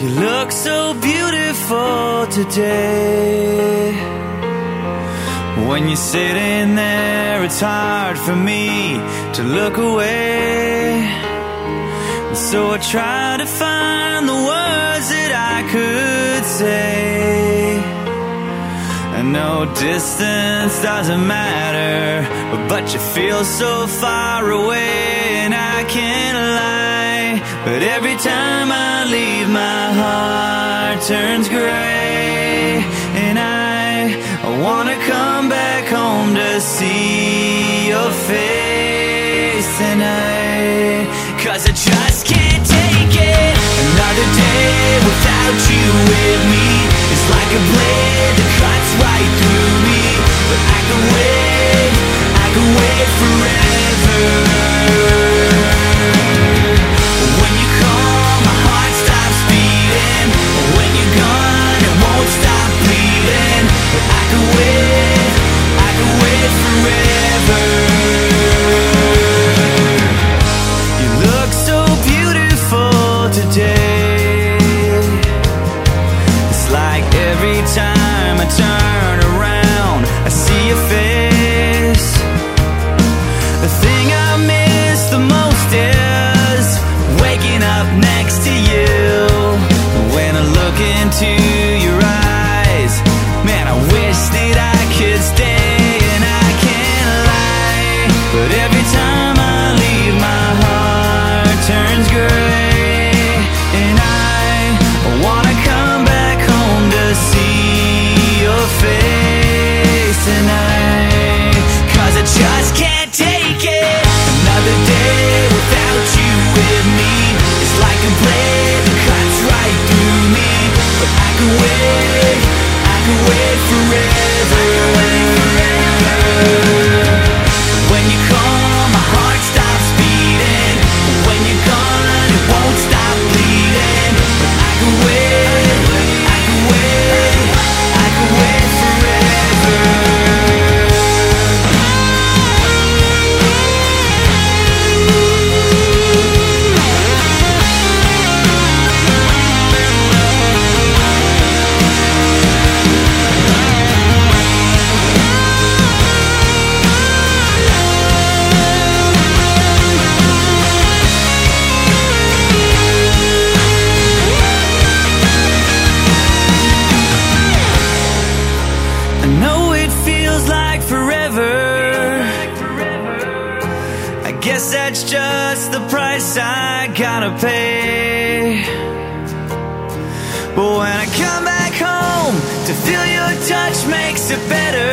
You look so beautiful today. When you're sitting there, it's hard for me to look away. So I try to find the words that I could say. And no distance doesn't matter, but you feel so far away, and I can't lie. But every time I turns gray, and I, I wanna come back home to see your face, I, cause I just can't take it. Another day today. It's like every time I turn around, I see your face. The thing I miss the most is waking up next to you. When I look into guess that's just the price I gotta pay. But when I come back home to feel your touch makes it better.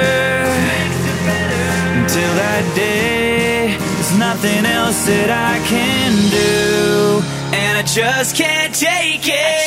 Until that day, there's nothing else that I can do. And I just can't take it.